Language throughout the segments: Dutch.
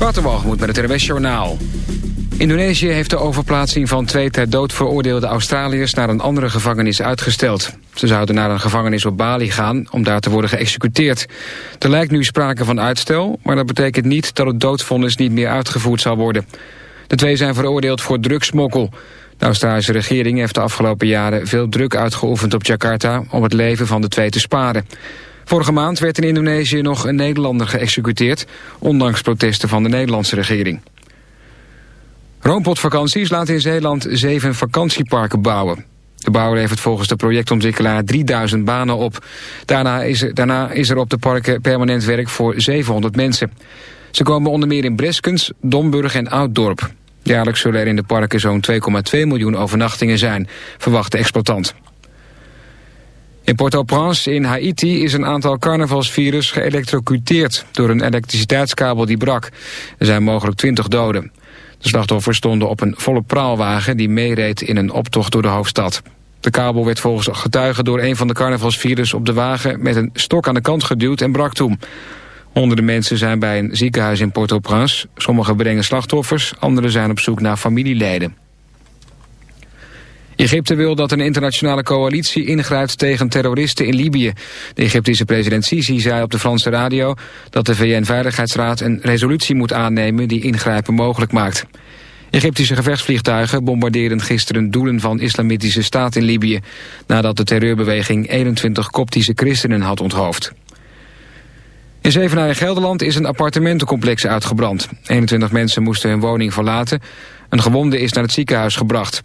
Waterwalgemoed met het RWS Journaal. Indonesië heeft de overplaatsing van twee ter dood veroordeelde Australiërs naar een andere gevangenis uitgesteld. Ze zouden naar een gevangenis op Bali gaan om daar te worden geëxecuteerd. Er lijkt nu sprake van uitstel, maar dat betekent niet dat het doodvonnis niet meer uitgevoerd zal worden. De twee zijn veroordeeld voor drugsmokkel. De Australische regering heeft de afgelopen jaren veel druk uitgeoefend op Jakarta om het leven van de twee te sparen. Vorige maand werd in Indonesië nog een Nederlander geëxecuteerd, ondanks protesten van de Nederlandse regering. Roompot Vakanties laat in Zeeland zeven vakantieparken bouwen. De bouwer levert volgens de projectontwikkelaar 3000 banen op. Daarna is, er, daarna is er op de parken permanent werk voor 700 mensen. Ze komen onder meer in Breskens, Domburg en Ouddorp. Jaarlijks zullen er in de parken zo'n 2,2 miljoen overnachtingen zijn, verwacht de exploitant. In Port-au-Prince in Haiti is een aantal carnavalsvirus geëlectrocuteerd door een elektriciteitskabel die brak. Er zijn mogelijk 20 doden. De slachtoffers stonden op een volle praalwagen die meereed in een optocht door de hoofdstad. De kabel werd volgens getuigen door een van de carnavalsvirus op de wagen met een stok aan de kant geduwd en brak toen. Honderden mensen zijn bij een ziekenhuis in Port-au-Prince. Sommigen brengen slachtoffers, anderen zijn op zoek naar familieleden. Egypte wil dat een internationale coalitie ingrijpt tegen terroristen in Libië. De Egyptische president Sisi zei op de Franse radio dat de VN-veiligheidsraad een resolutie moet aannemen die ingrijpen mogelijk maakt. Egyptische gevechtsvliegtuigen bombardeerden gisteren doelen van islamitische staat in Libië, nadat de terreurbeweging 21 koptische christenen had onthoofd. In Zevenaar in Gelderland is een appartementencomplex uitgebrand. 21 mensen moesten hun woning verlaten. Een gewonde is naar het ziekenhuis gebracht.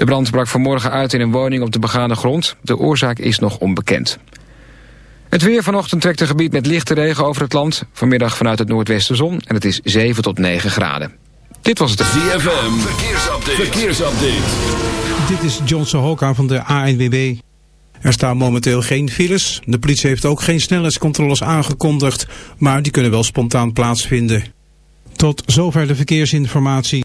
De brand brak vanmorgen uit in een woning op de begane grond. De oorzaak is nog onbekend. Het weer vanochtend trekt een gebied met lichte regen over het land. Vanmiddag vanuit het noordwesten zon en het is 7 tot 9 graden. Dit was het... ZFM, verkeersupdate. verkeersupdate. Dit is John Sohoka van de ANWB. Er staan momenteel geen files. De politie heeft ook geen snelheidscontroles aangekondigd, maar die kunnen wel spontaan plaatsvinden. Tot zover de verkeersinformatie.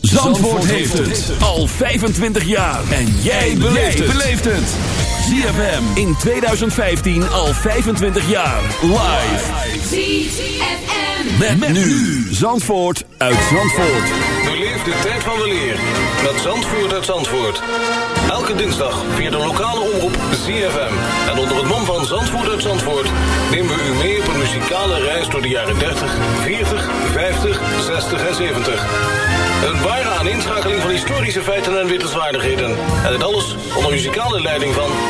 Zandvoort heeft het al 25 jaar. En jij beleeft het. ZFM in 2015 al 25 jaar. Live. ZFM. Met, nu Zandvoort uit Zandvoort. Beleef de tijd van weleer met Zandvoort uit Zandvoort. Elke dinsdag via de lokale omroep ZFM. En onder het mom van Zandvoort uit Zandvoort... nemen we u mee op een muzikale reis door de jaren 30, 40, 50, 60 en 70. Een ware aaninschakeling van historische feiten en wittelswaardigheden. En dit alles onder muzikale leiding van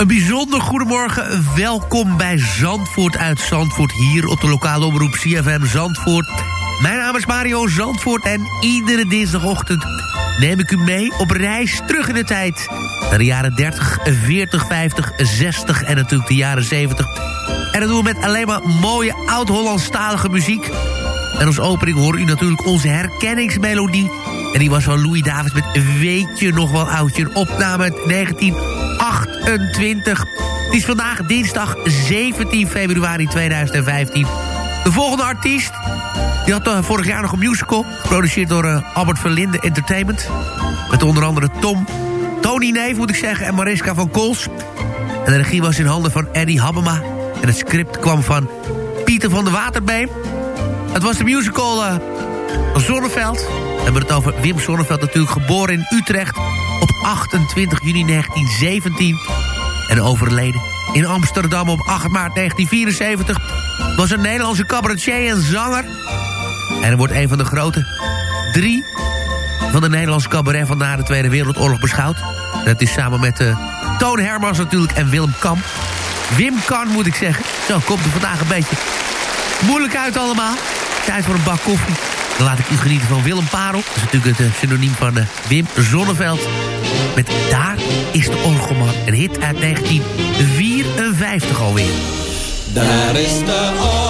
Een bijzonder goedemorgen. Welkom bij Zandvoort uit Zandvoort. Hier op de lokale omroep CFM Zandvoort. Mijn naam is Mario Zandvoort en iedere dinsdagochtend neem ik u mee op reis terug in de tijd. Naar de jaren 30, 40, 50, 60 en natuurlijk de jaren 70. En dat doen we met alleen maar mooie oud-Hollandstalige muziek. En als opening hoor u natuurlijk onze herkenningsmelodie. En die was van Louis Davids met Weet je nog wel oudje? Een opname uit 1928. Het is vandaag dinsdag 17 februari 2015. De volgende artiest... die had eh, vorig jaar nog een musical... geproduceerd door eh, Albert Verlinde Entertainment. Met onder andere Tom, Tony Neef moet ik zeggen... en Mariska van Kools. En de regie was in handen van Eddie Habema. En het script kwam van Pieter van de Waterbeen. Het was de musical eh, Zonneveld. We hebben het over Wim Zonneveld natuurlijk geboren in Utrecht... op 28 juni 1917. En overleden in Amsterdam op 8 maart 1974... was een Nederlandse cabaretier en zanger. En hij wordt een van de grote drie van de Nederlandse cabaret... van na de Tweede Wereldoorlog beschouwd. Dat is samen met uh, Toon Hermans natuurlijk en Willem Kamp. Wim Kan moet ik zeggen. Zo komt er vandaag een beetje moeilijk uit allemaal. Tijd voor een bak koffie. Dan laat ik u genieten van Willem Parel. Dat is natuurlijk het uh, synoniem van uh, Wim Zonneveld. Met Daar is de Orgelman. Een hit uit 1954 alweer. Daar is de orgelman.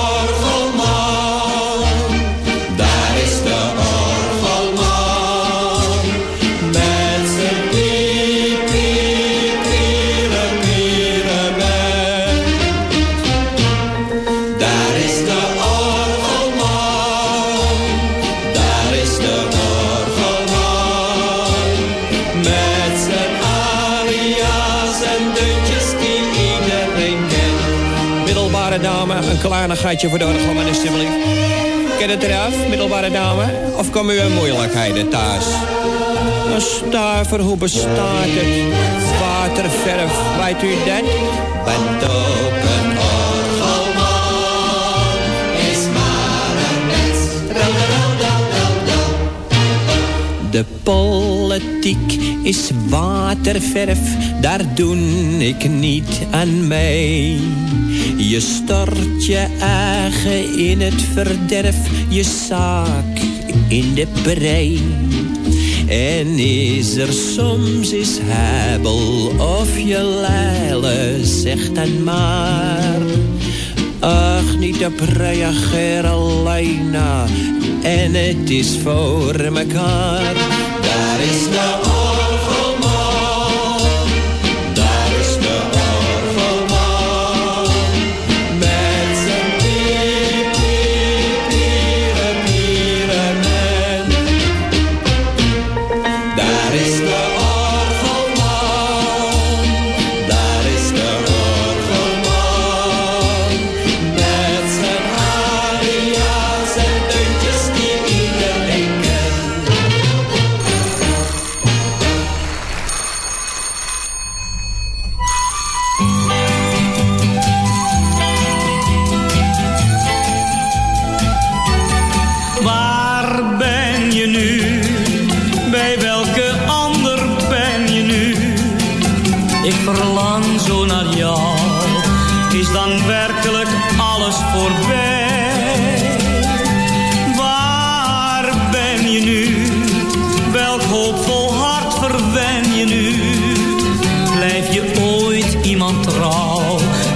een kleinigheidje voor de orgelman alsjeblieft. Ken het eraf, middelbare dame? Of komen u in moeilijkheden thuis? Een stuiver, hoe bestaat het? Waterverf, weet u dat? Bent ook De politiek is waterverf, daar doe ik niet aan mee. Je stort je eigen in het verderf, je zaak in de brei. En is er soms is hebel of je leile, zeg dan maar. Ach, niet op reageer alleen na. En het is voor mekaar. Daar is de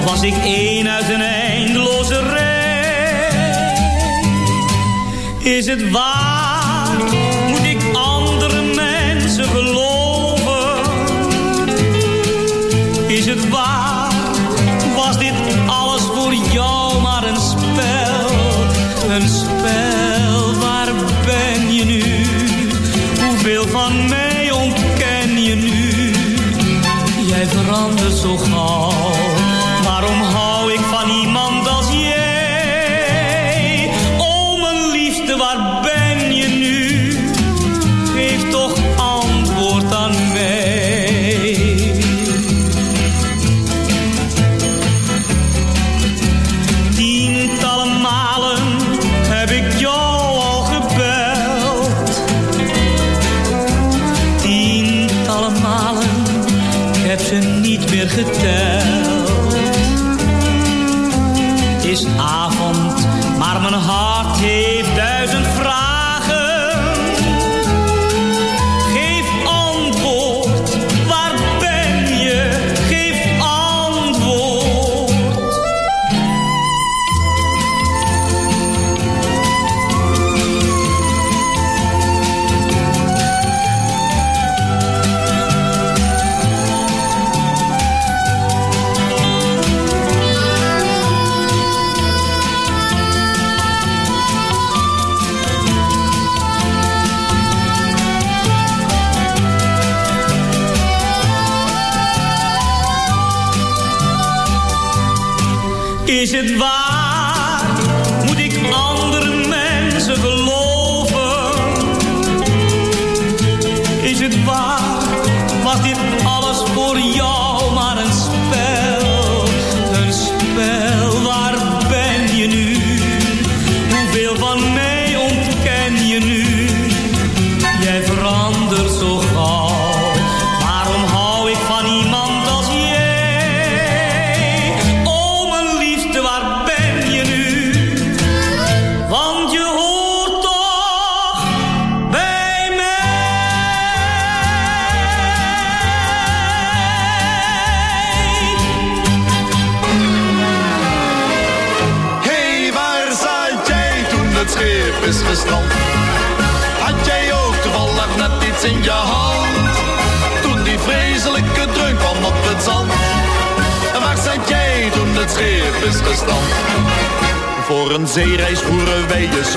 Was ik één uit een eindeloze rij? Is het waar? Moet ik andere mensen geloven? Is het waar? Was dit alles voor jou maar een spel? Een spel, waar ben je nu? Hoeveel van mij ontken je nu? Jij verandert zo.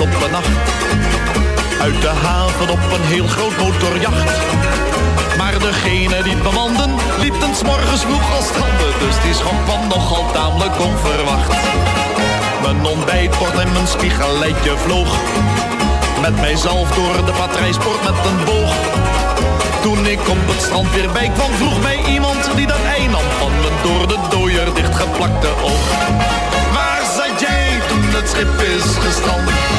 Op een nacht. Uit de haven op een heel groot motorjacht. Maar degene die het bemanden, liep s morgens vroeg als stranden. Dus die schok kwam nogal tamelijk onverwacht. Mijn ontbijtbord en mijn spiegeleitje vloog. Met mijzelf door de patrijsport met een boog. Toen ik op het strand weer bij kwam, vroeg mij iemand die dat ei nam van mijn door de dooier dichtgeplakte oog. Waar zat jij toen het schip is gestrand?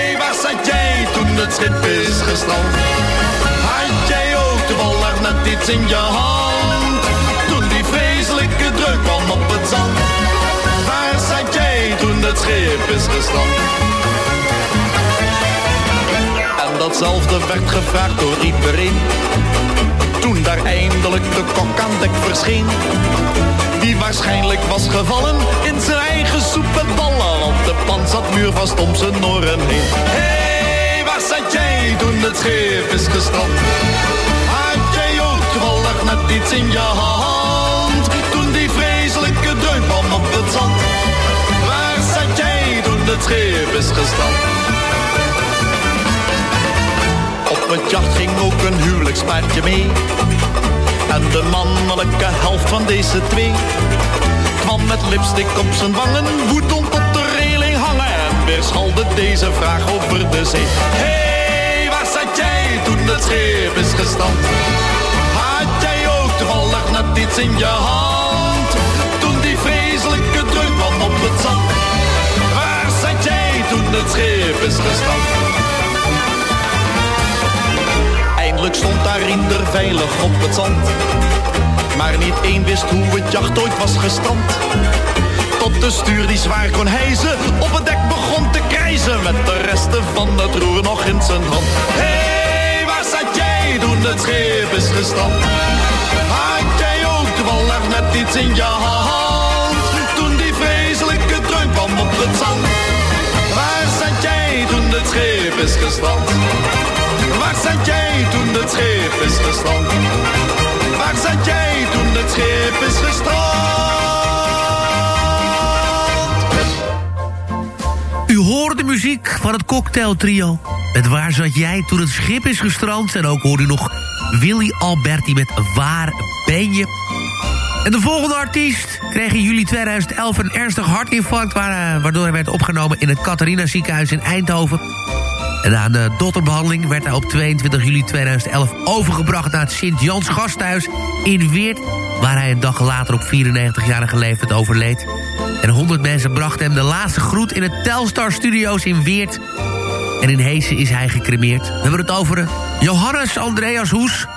het schip is gestrand? Had jij ook toevallig net iets in je hand? Toen die vreselijke druk kwam op het zand Waar zat jij toen het schip is gestrand? En datzelfde werd gevraagd door iedereen. Toen daar eindelijk de kok aan dek verscheen. Die waarschijnlijk was gevallen in zijn eigen soep en ballen. Want de pan zat muurvast om zijn oren heen. Zat jij toen het schip is gestrand? Had jij ook toevallig net iets in je hand? Toen die vreselijke dreun kwam op het zand. Waar zat jij toen het schip is gestrand? Op het jacht ging ook een huwelijkspaardje mee. En de mannelijke helft van deze twee kwam met lipstick op zijn wangen, woedend op weerschalde deze vraag over de zee. Hé, hey, waar zat jij toen het schip is gestand? Had jij ook toevallig net iets in je hand? Toen die vreselijke dreun kwam op het zand. Waar zat jij toen het schip is gestand? Eindelijk stond daar Riender veilig op het zand. Maar niet één wist hoe het jacht ooit was gestrand. Tot de stuur die zwaar kon hijzen op het dek begon te krijzen. Met de resten van het roer nog in zijn hand. Hé, hey, waar zat jij toen het schip is gestrand? Had jij ook toevallig net iets in je hand? Toen die vreselijke dreun kwam op het zand. Waar zat jij toen het schip is gestrand? Waar zat jij toen het schip is gestrand? Muziek van het Cocktail Trio. Met Waar zat jij toen het schip is gestrand? En ook hoorde u nog Willy Alberti met Waar ben je? En de volgende artiest kreeg in juli 2011 een ernstig hartinfarct... eh, waardoor hij werd opgenomen in het Catharina ziekenhuis in Eindhoven. En na een dotterbehandeling werd hij op 22 juli 2011 overgebracht... naar het Sint-Jans gasthuis in Weert... waar hij een dag later op 94-jarige leeftijd overleed. En 100 mensen brachten hem de laatste groet in het Telstar Studios in Weert... En in Heesen is hij gecremeerd. We hebben het over eh, Johannes Andreas Hoes.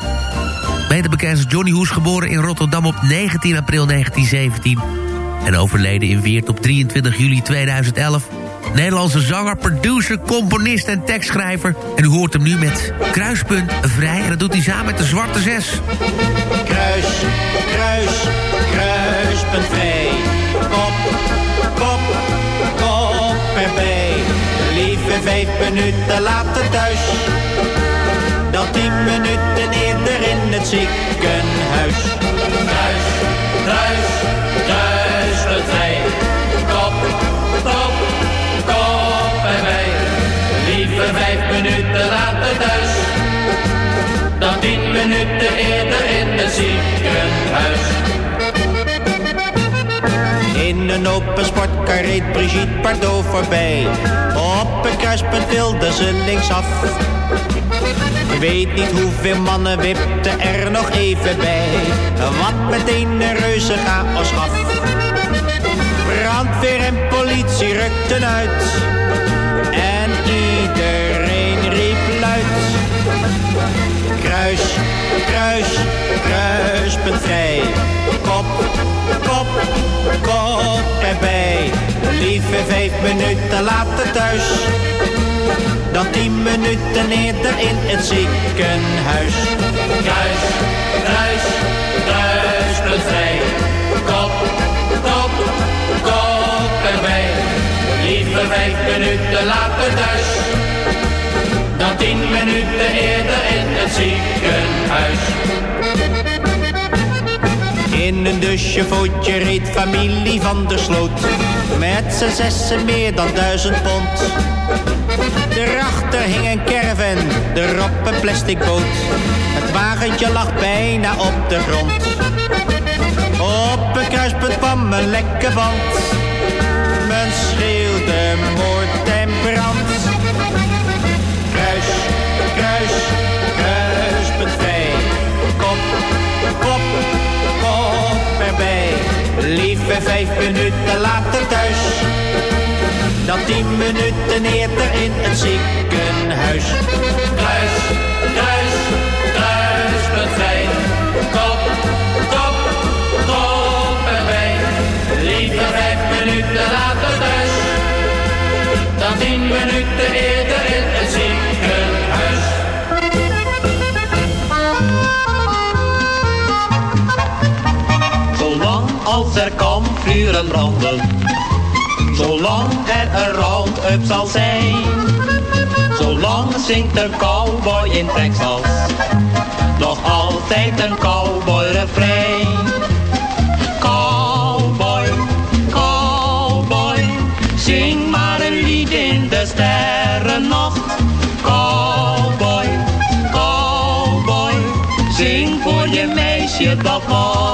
Beter bekend als Johnny Hoes, geboren in Rotterdam op 19 april 1917. En overleden in Weert op 23 juli 2011. Nederlandse zanger, producer, componist en tekstschrijver. En u hoort hem nu met Kruispunt Vrij. En dat doet hij samen met de Zwarte Zes. Kruis, kruis, kruispunt vrij. Kop, kop, kop erbij. Lieve vijf minuten later thuis. Dan tien minuten eerder in het ziekenhuis. Kruis, kruis, kruispunt vrij. Kop, kop, kop erbij. Lieve vijf minuten later thuis. Dan tien minuten eerder in het ziekenhuis. In een open sportkar reed Brigitte Bardot voorbij. Op een kruispunt wilde ze linksaf. Weet niet hoeveel mannen wipten er nog even bij. Wat meteen een reuze chaos gaf. Brandweer en politie rukten uit. En iedereen riep luid. Kruis, kruis, kruispuntvrij. Kop, kop, kop erbij. Lieve vijf minuten later thuis. Dan tien minuten eerder in het ziekenhuis. Kruis, kruis, kruispuntvrij. Kop, Liever vijf minuten later thuis. Dan tien minuten eerder in het ziekenhuis. In een dusjevootje reed familie van der Sloot. Met z'n zessen meer dan duizend pond. Daarachter hing een caravan, erop een plastic boot. Het wagentje lag bijna op de grond. Op een kruispunt kwam een lekke band. Schreeuwde moord en brand. Kruis, kruis, kruispunt vrij. Kop, kop, kop erbij. Lieve vijf minuten later thuis. Dan tien minuten eerder in het ziekenhuis. Kruis, kruis, Dan tien minuten eerder in het ziekenhuis. Zolang als er kampvuren branden, zolang er een round-up zal zijn. Zolang zingt een cowboy in Texas, nog altijd een cowboy refrein. Meisje dat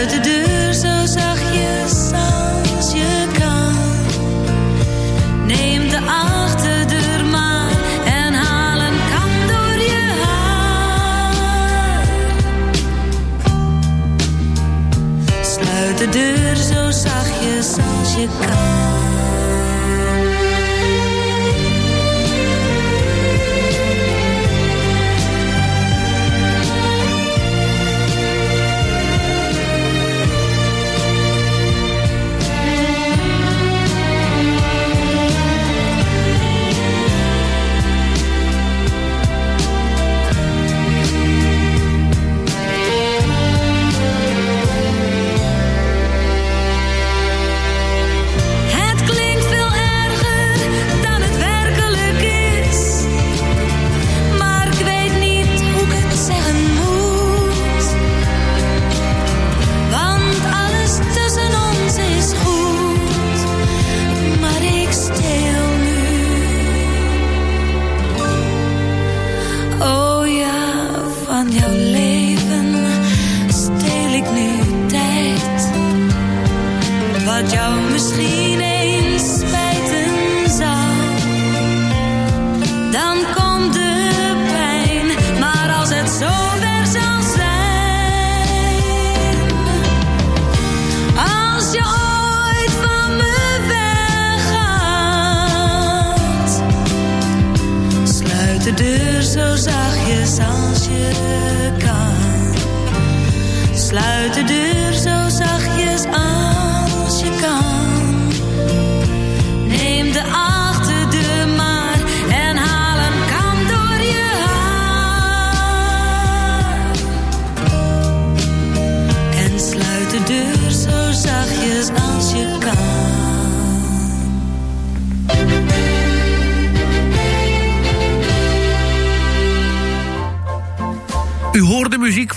Sluit de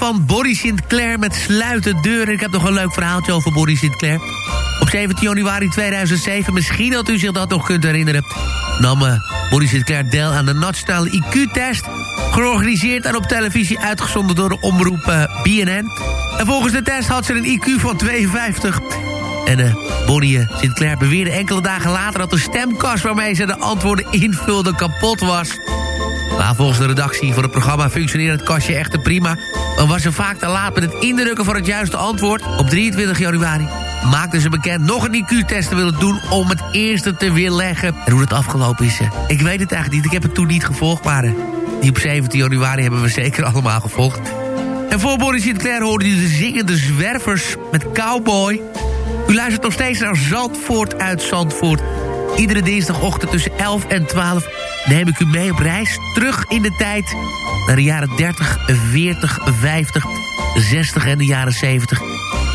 van Boris Sinclair met Sluiten Deuren. Ik heb nog een leuk verhaaltje over Boris Sinclair. Op 17 januari 2007, misschien dat u zich dat nog kunt herinneren... nam eh, Boris Sinclair deel aan de nationale IQ-test... georganiseerd en op televisie uitgezonden door de omroep eh, BNN. En volgens de test had ze een IQ van 52... En uh, Bonnie Sinclair beweerde enkele dagen later... dat de stemkast waarmee ze de antwoorden invulde kapot was. Maar volgens de redactie van het programma functioneerde het kastje echter prima... dan was ze vaak te laat met het indrukken van het juiste antwoord. Op 23 januari maakten ze bekend nog een IQ-test te willen doen... om het eerste te weerleggen. En hoe het afgelopen is, eh, ik weet het eigenlijk niet. Ik heb het toen niet gevolgd, maar eh, die op 17 januari hebben we zeker allemaal gevolgd. En voor Boris Sinclair hoorde u de zingende zwervers met Cowboy... U luistert nog steeds naar Zandvoort uit Zandvoort. Iedere dinsdagochtend tussen 11 en 12 neem ik u mee op reis. Terug in de tijd naar de jaren 30, 40, 50, 60 en de jaren 70.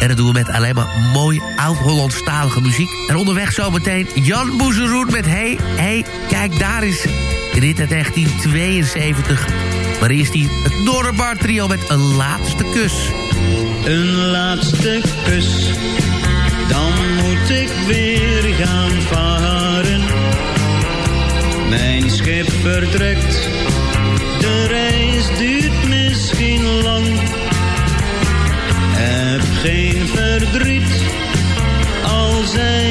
En dat doen we met alleen maar mooi oud-Hollandstalige muziek. En onderweg zometeen Jan Boezeroet met Hey, hey, kijk daar is. Dit uit 1972. Maar eerst die het Noorderbar trio met een laatste kus. Een laatste kus, dan moet ik weer gaan varen. Mijn schip vertrekt, de reis duurt misschien lang. Heb geen verdriet, al zijn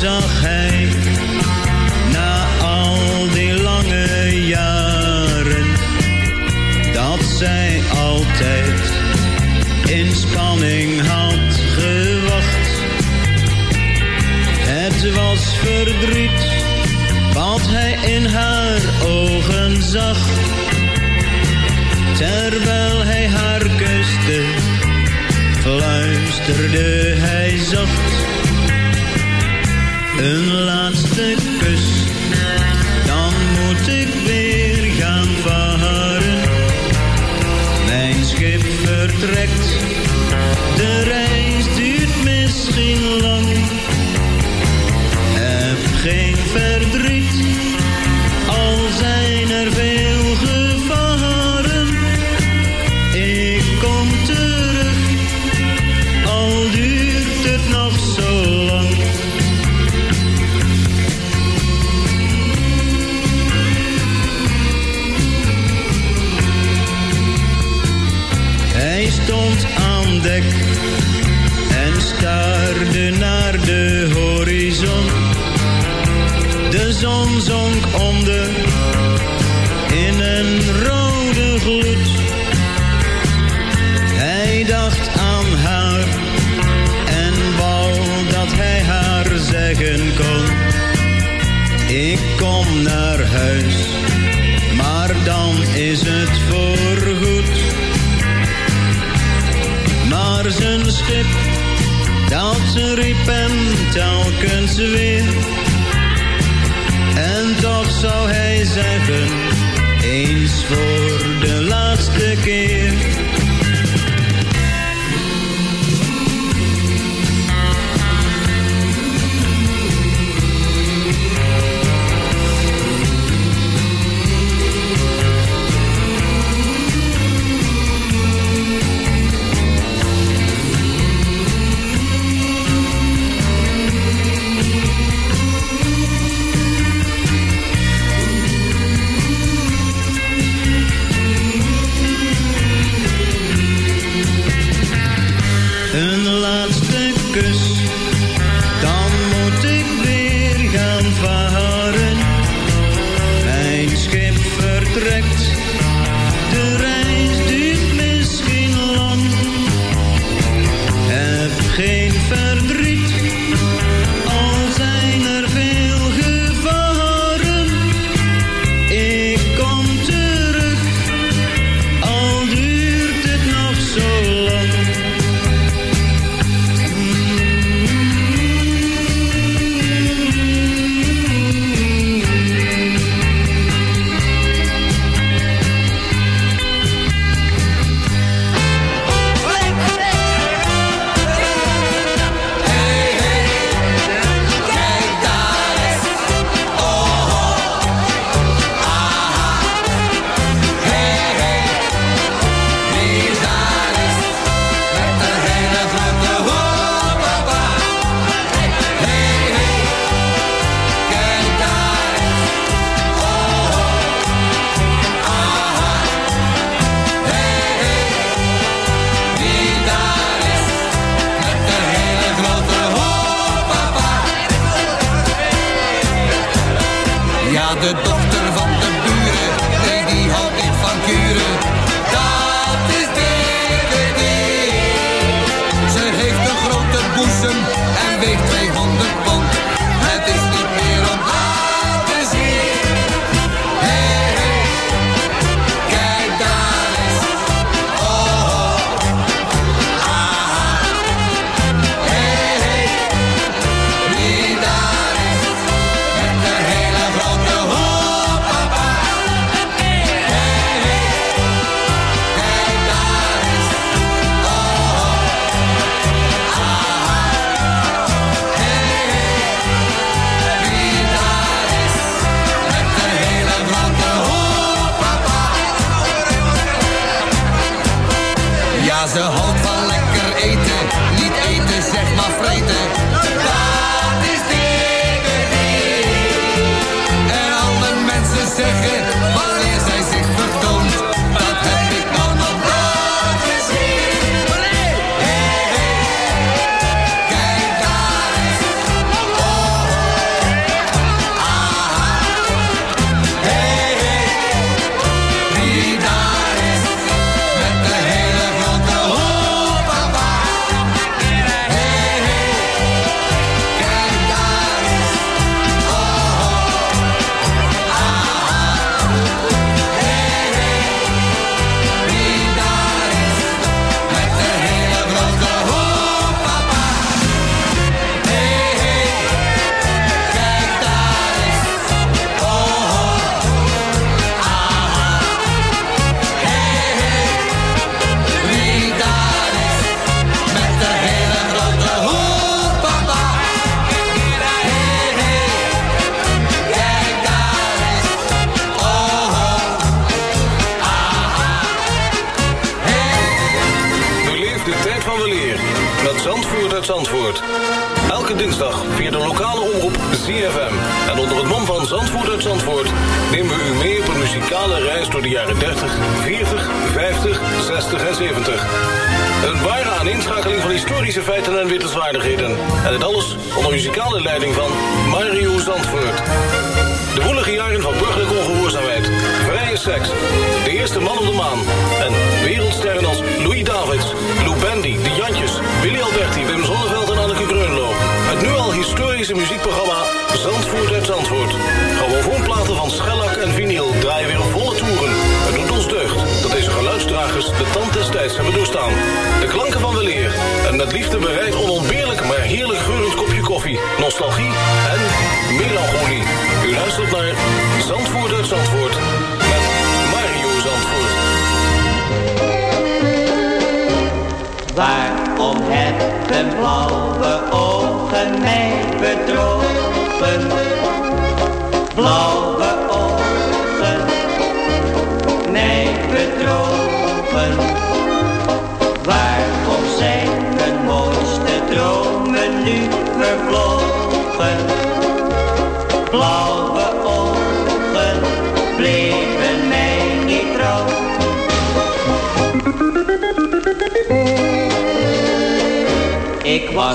zag hij na al die lange jaren dat zij altijd in spanning had gewacht. Het was verdriet wat hij in haar ogen zag. Terwijl hij haar kuste, luisterde hij zacht een land kunt ze weer. En toch zou hij zeggen, eens voor hebben blauwe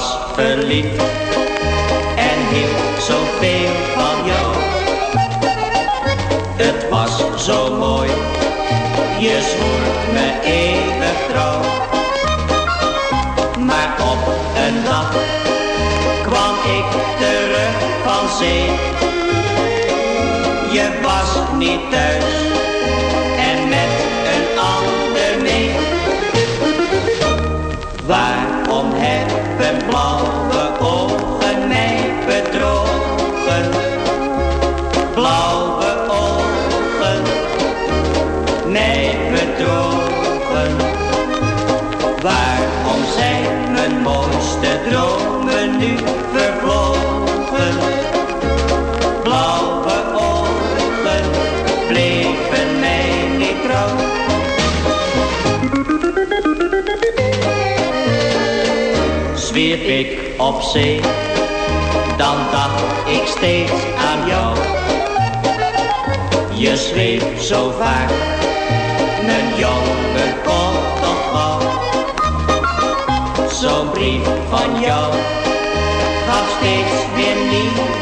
was verliefd en hield zoveel van jou. Het was zo mooi, je zwoer me eeuwig trouw. Maar op een dag kwam ik terug van zee. Je was niet thuis Zwierf ik op zee, dan dacht ik steeds aan jou. Je zweeft zo vaak, mijn jongen komt toch gauw. Zo'n brief van jou gaf steeds weer nieuwe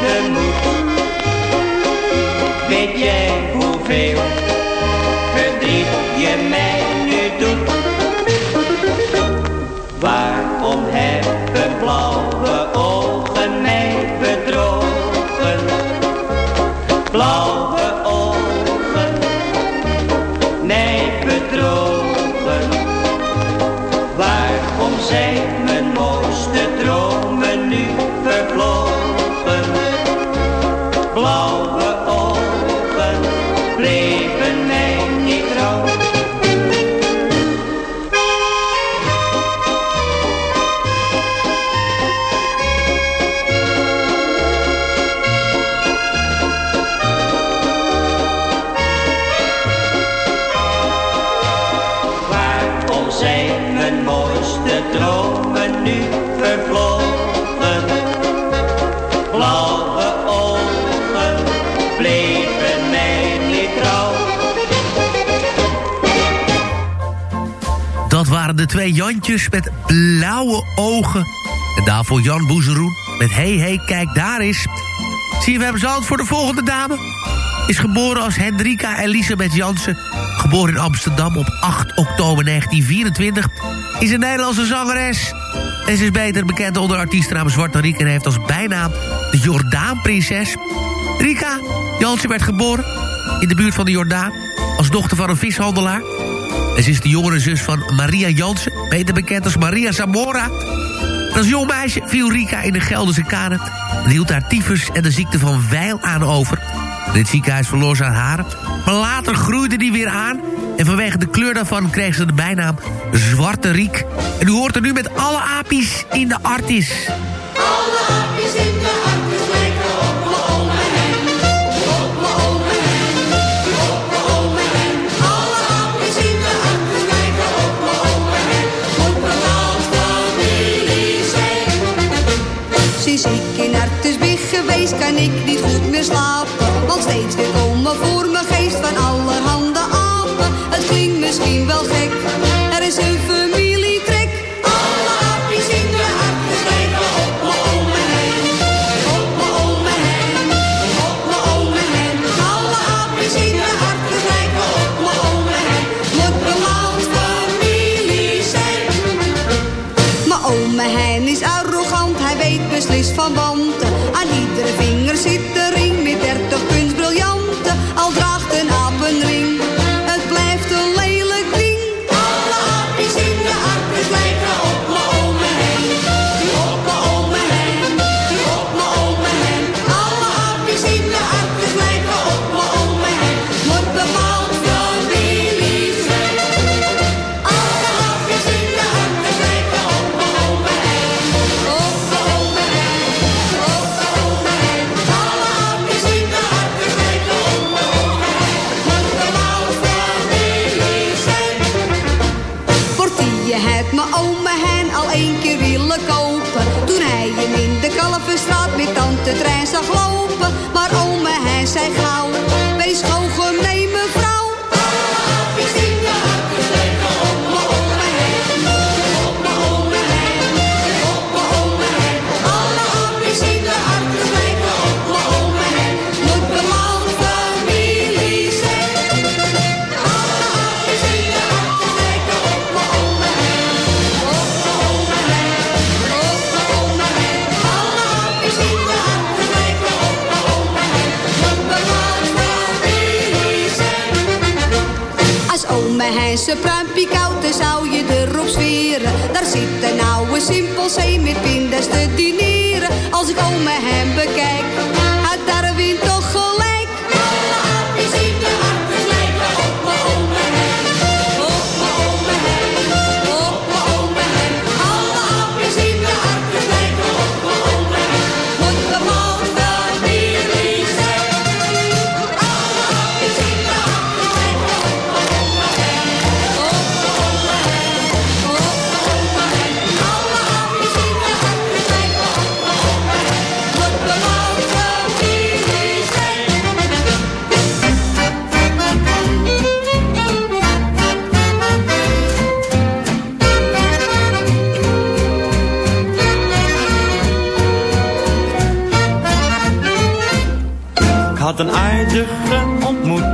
twee Jantjes met blauwe ogen. En daarvoor Jan Boezeroen met Hey Hey Kijk Daar is. Zie we hebben zand voor de volgende dame. Is geboren als Hendrika Elisabeth Jansen. Geboren in Amsterdam op 8 oktober 1924. Is een Nederlandse zangeres. En ze is beter bekend onder artiestennaam Zwarte Riek... en heeft als bijnaam de Jordaanprinses. Rika Jansen werd geboren in de buurt van de Jordaan... als dochter van een vishandelaar. En ze is de jongere zus van Maria Jansen, beter bekend als Maria Zamora. En als jong meisje viel Rika in de Gelderse kade... en hield haar tyfus en de ziekte van Weil aan over. Het ziekenhuis verloor ze haar maar later groeide die weer aan... en vanwege de kleur daarvan kreeg ze de bijnaam Zwarte Riek. En u hoort er nu met alle apies in de artis. Kan ik niet goed meer slapen. Want steeds weer komen voor oude simpelzee met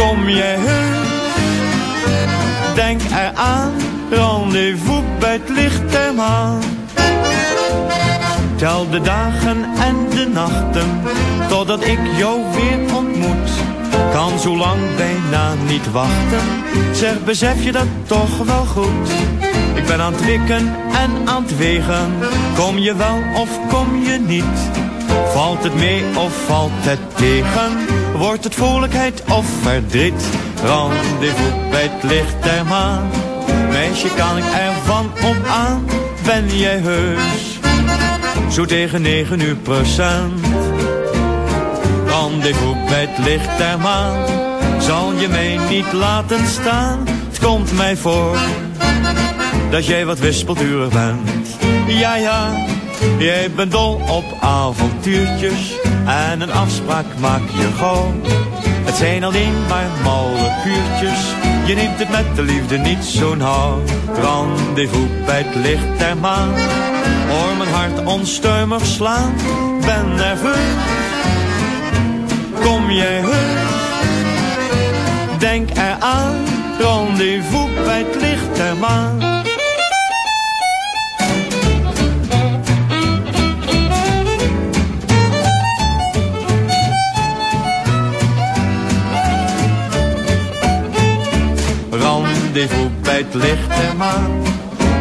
Kom jij heus? Denk eraan. Rendezvous bij het licht der maan. Tel de dagen en de nachten. Totdat ik jou weer ontmoet. Kan zo lang bijna niet wachten. Zeg, besef je dat toch wel goed? Ik ben aan het wikken en aan het wegen. Kom je wel of kom je niet? Valt het mee of valt het tegen? Wordt het vrolijkheid of verdriet? Rendezvous bij het licht der maan. Meisje, kan ik ervan op aan? Ben jij heus? Zo tegen negen uur procent. Rendezvous bij het licht der maan. Zal je mij niet laten staan? Het komt mij voor dat jij wat wispelturig bent. Ja, ja, jij bent dol op avontuurtjes. En een afspraak maak je gauw. Het zijn alleen maar malle kuurtjes. Je neemt het met de liefde niet zo nauw. Rendezvous bij het licht der maan. Hoor mijn hart onstuimig slaan. Ben nerveus. Kom jij heus? Denk eraan. Rendezvous bij het licht der maan. Rendezvous bij het licht der maan.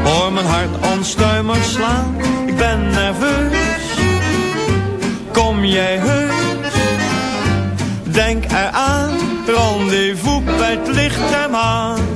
Hoor mijn hart onstuimig slaan. Ik ben nerveus. Kom jij heus? Denk eraan. Rendezvous bij het licht der maan.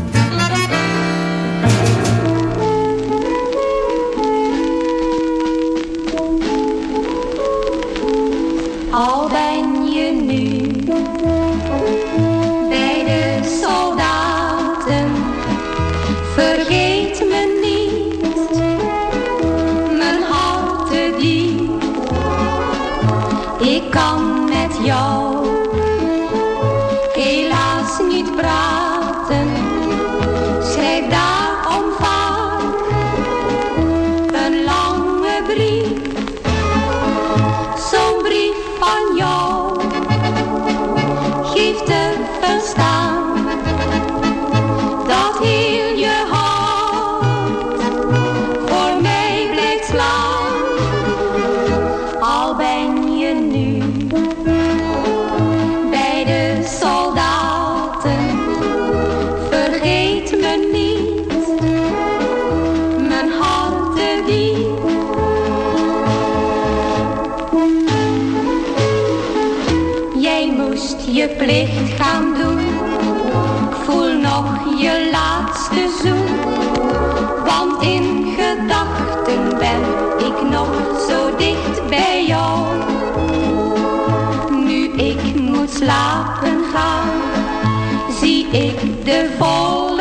De volle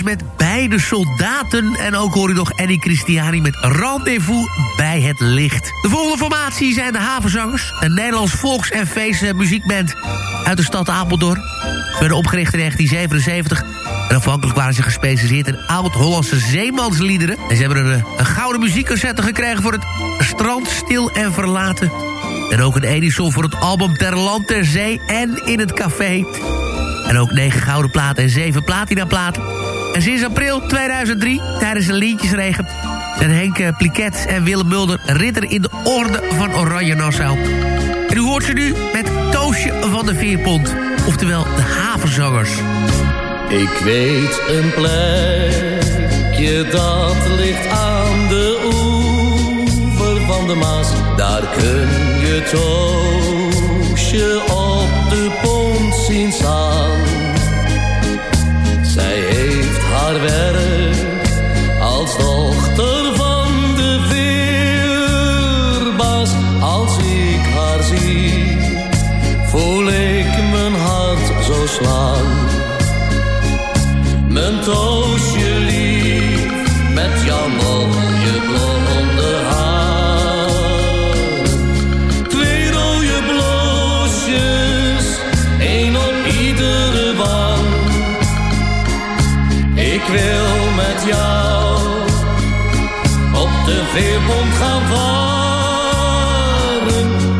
Met beide soldaten. En ook hoor je nog Annie Christiani met Rendezvous bij het licht. De volgende formatie zijn de Havenzangers. Een Nederlands volks- en feestmuziekband uit de stad Apeldoorn. Ze werden opgericht in 1977. En afhankelijk waren ze gespecialiseerd in oud-Hollandse zeemansliederen. En ze hebben een, een gouden muziekcassette gekregen voor het strand stil en verlaten. En ook een Edison voor het album Ter Land Ter Zee en in het café. En ook 9 gouden platen en 7 platina platen. En sinds april 2003, tijdens de Lientjesregen... zijn Henk eh, Pliket en Willem Mulder ridder in de orde van Oranje Nassau. En u hoort ze nu met Toosje van de Veerpont. Oftewel de havenzangers. Ik weet een plekje dat ligt aan de oever van de Maas. Daar kun je Toosje op de pont zien staan. Haar Veerpont gaan varen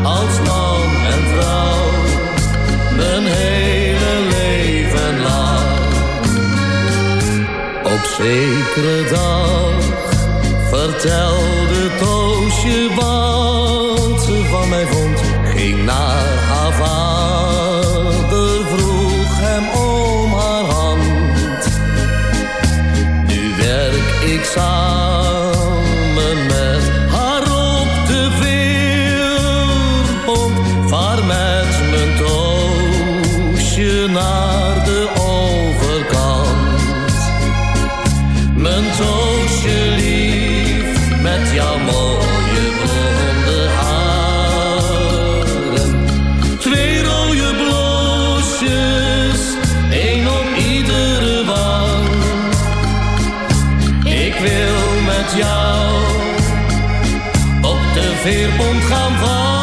als man en vrouw. Mijn hele leven lang. Op zekere dag vertelde veerpont gaan varen.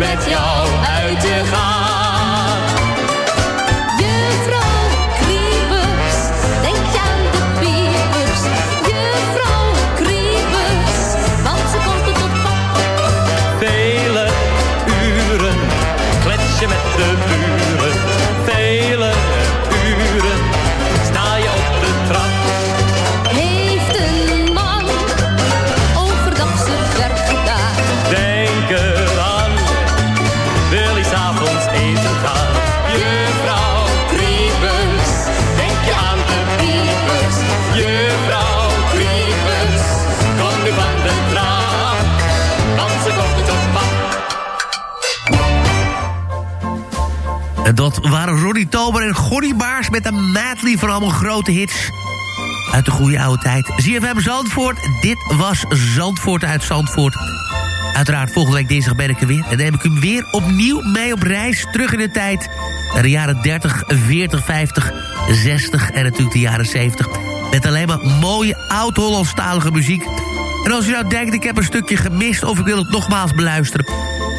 met jou en Baars met een medley van allemaal grote hits. Uit de goede oude tijd. ZFM Zandvoort, dit was Zandvoort uit Zandvoort. Uiteraard volgende week dinsdag ben ik er weer. En dan neem ik u weer opnieuw mee op reis terug in de tijd. Naar de jaren 30, 40, 50, 60 en natuurlijk de jaren 70. Met alleen maar mooie oud-Hollandstalige muziek. En als u nou denkt, ik heb een stukje gemist... of ik wil het nogmaals beluisteren...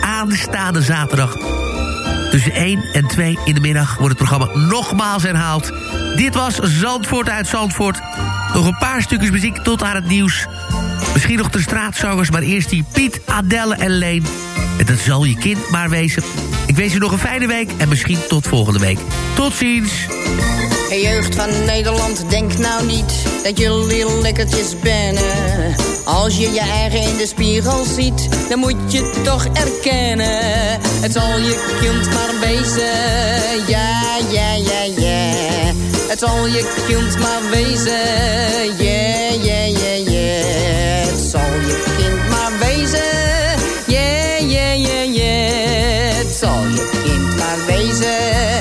aanstaande zaterdag... tussen 1 en 2 in de middag wordt het programma nogmaals herhaald. Dit was Zandvoort uit Zandvoort. Nog een paar stukjes muziek tot aan het nieuws. Misschien nog de straatzangers, maar eerst die Piet, Adelle en Leen. En dat zal je kind maar wezen. Ik wens u nog een fijne week en misschien tot volgende week. Tot ziens! Hey jeugd van Nederland, denk nou niet dat jullie lekkertjes bennen. Als je je eigen in de spiegel ziet, dan moet je toch erkennen. Het zal je kind maar wezen, ja, ja, ja, ja. Het zal je kind maar wezen, ja, ja, ja, ja. Het zal je kind maar wezen, ja, ja, ja, ja. Het zal je kind maar wezen,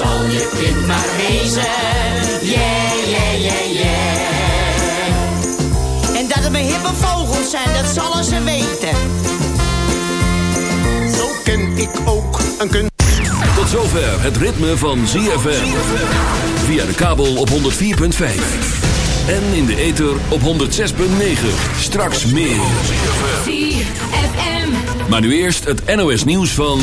Zal je kind maar wezen. Yeah, yeah, yeah, yeah. En dat het mijn hippe vogels zijn, dat zullen ze weten. Zo ken ik ook een kunst. Tot zover het ritme van ZFM. Via de kabel op 104.5. En in de ether op 106.9. Straks meer. Maar nu eerst het NOS nieuws van...